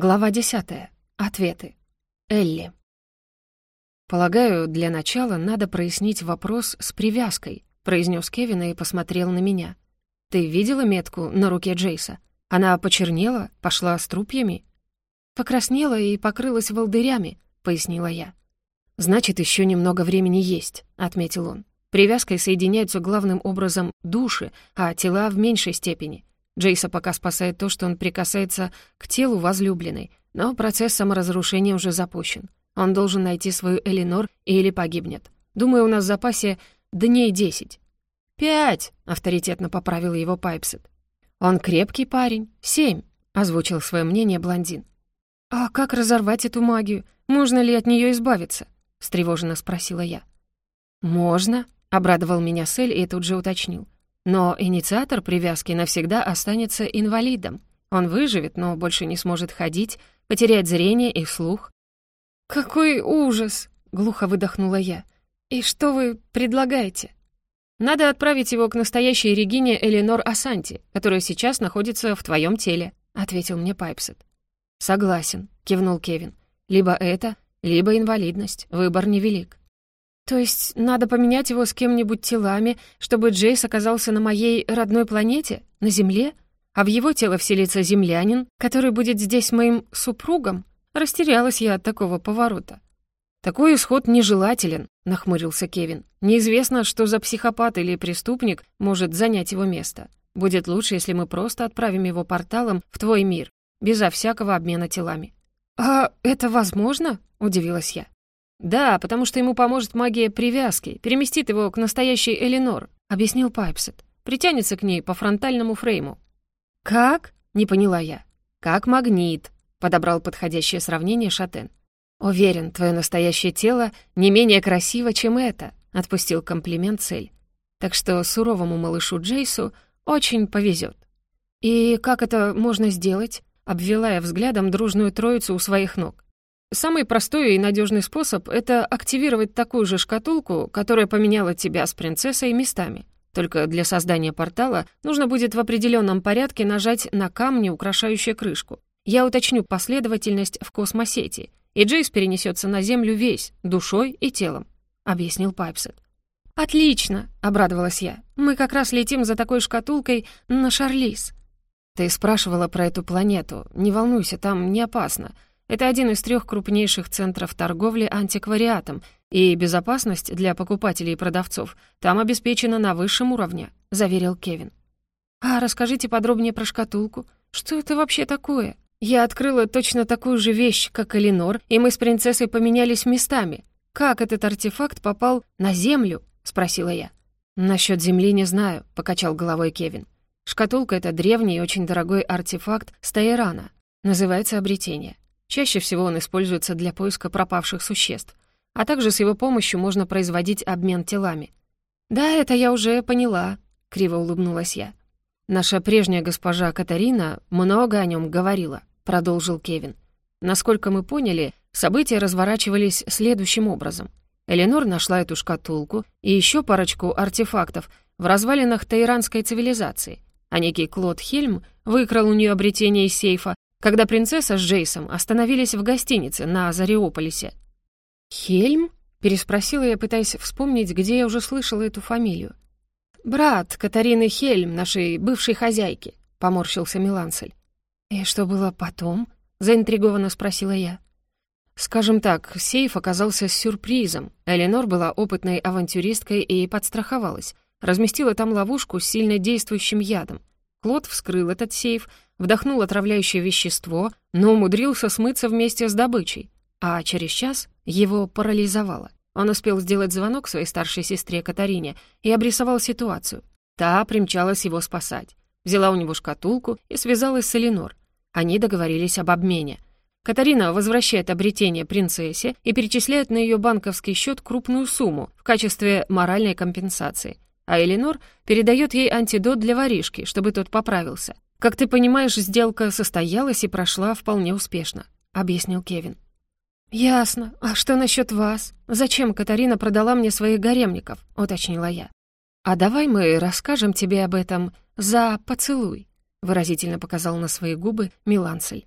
Глава 10. Ответы. Элли. «Полагаю, для начала надо прояснить вопрос с привязкой», произнес Кевин и посмотрел на меня. «Ты видела метку на руке Джейса? Она почернела, пошла с трупьями?» «Покраснела и покрылась волдырями», — пояснила я. «Значит, еще немного времени есть», — отметил он. «Привязкой соединяются главным образом души, а тела в меньшей степени. Джейса пока спасает то, что он прикасается к телу возлюбленной, но процесс саморазрушения уже запущен. Он должен найти свою Элинор или погибнет. Думаю, у нас в запасе дней десять. «Пять!» — авторитетно поправил его Пайпсет. «Он крепкий парень. Семь!» — озвучил свое мнение блондин. «А как разорвать эту магию? Можно ли от нее избавиться?» — встревоженно спросила я. «Можно», — обрадовал меня Сель и тут же уточнил. Но инициатор привязки навсегда останется инвалидом. Он выживет, но больше не сможет ходить, потерять зрение и слух. «Какой ужас!» — глухо выдохнула я. «И что вы предлагаете?» «Надо отправить его к настоящей Регине Эленор Асанти, которая сейчас находится в твоем теле», — ответил мне Пайпсет. «Согласен», — кивнул Кевин. «Либо это, либо инвалидность. Выбор невелик». То есть надо поменять его с кем-нибудь телами, чтобы Джейс оказался на моей родной планете, на Земле, а в его тело вселится землянин, который будет здесь моим супругом? Растерялась я от такого поворота. «Такой исход нежелателен», — нахмурился Кевин. «Неизвестно, что за психопат или преступник может занять его место. Будет лучше, если мы просто отправим его порталом в твой мир, безо всякого обмена телами». «А это возможно?» — удивилась я. «Да, потому что ему поможет магия привязки, переместит его к настоящей Эленор», — объяснил Пайпсет. «Притянется к ней по фронтальному фрейму». «Как?» — не поняла я. «Как магнит», — подобрал подходящее сравнение Шатен. «Уверен, твое настоящее тело не менее красиво, чем это», — отпустил комплимент Цель. «Так что суровому малышу Джейсу очень повезет». «И как это можно сделать?» — обвела я взглядом дружную троицу у своих ног. Самый простой и надежный способ — это активировать такую же шкатулку, которая поменяла тебя с принцессой местами. Только для создания портала нужно будет в определенном порядке нажать на камни, украшающие крышку. Я уточню последовательность в космосети, и Джейс перенесется на Землю весь, душой и телом», — объяснил Пайпсет. «Отлично!» — обрадовалась я. «Мы как раз летим за такой шкатулкой на Шарлиз». «Ты спрашивала про эту планету. Не волнуйся, там не опасно. Это один из трех крупнейших центров торговли антиквариатом, и безопасность для покупателей и продавцов там обеспечена на высшем уровне», — заверил Кевин. «А расскажите подробнее про шкатулку. Что это вообще такое? Я открыла точно такую же вещь, как Эленор, и мы с принцессой поменялись местами. Как этот артефакт попал на Землю?» — спросила я. «Насчёт Земли не знаю», — покачал головой Кевин. «Шкатулка — это древний и очень дорогой артефакт Стаирана. Называется «Обретение». Чаще всего он используется для поиска пропавших существ, а также с его помощью можно производить обмен телами. «Да, это я уже поняла», — криво улыбнулась я. «Наша прежняя госпожа Катарина много о нем говорила», — продолжил Кевин. «Насколько мы поняли, события разворачивались следующим образом. Эленор нашла эту шкатулку и еще парочку артефактов в развалинах тайранской цивилизации, а некий Клод Хельм выкрал у нее обретение из сейфа когда принцесса с Джейсом остановились в гостинице на Зариополисе. «Хельм?» — переспросила я, пытаясь вспомнить, где я уже слышала эту фамилию. «Брат Катарины Хельм, нашей бывшей хозяйки», — поморщился Милансель. «И что было потом?» — заинтригованно спросила я. Скажем так, сейф оказался сюрпризом. Эленор была опытной авантюристкой и подстраховалась. Разместила там ловушку с сильно действующим ядом. Клод вскрыл этот сейф, вдохнул отравляющее вещество, но умудрился смыться вместе с добычей. А через час его парализовало. Он успел сделать звонок своей старшей сестре Катарине и обрисовал ситуацию. Та примчалась его спасать. Взяла у него шкатулку и связалась с Эленор. Они договорились об обмене. Катарина возвращает обретение принцессе и перечисляет на ее банковский счет крупную сумму в качестве моральной компенсации. А Эленор передает ей антидот для воришки, чтобы тот поправился. «Как ты понимаешь, сделка состоялась и прошла вполне успешно», — объяснил Кевин. «Ясно. А что насчет вас? Зачем Катарина продала мне своих гаремников?» — уточнила я. «А давай мы расскажем тебе об этом за поцелуй», — выразительно показал на свои губы Миланцель.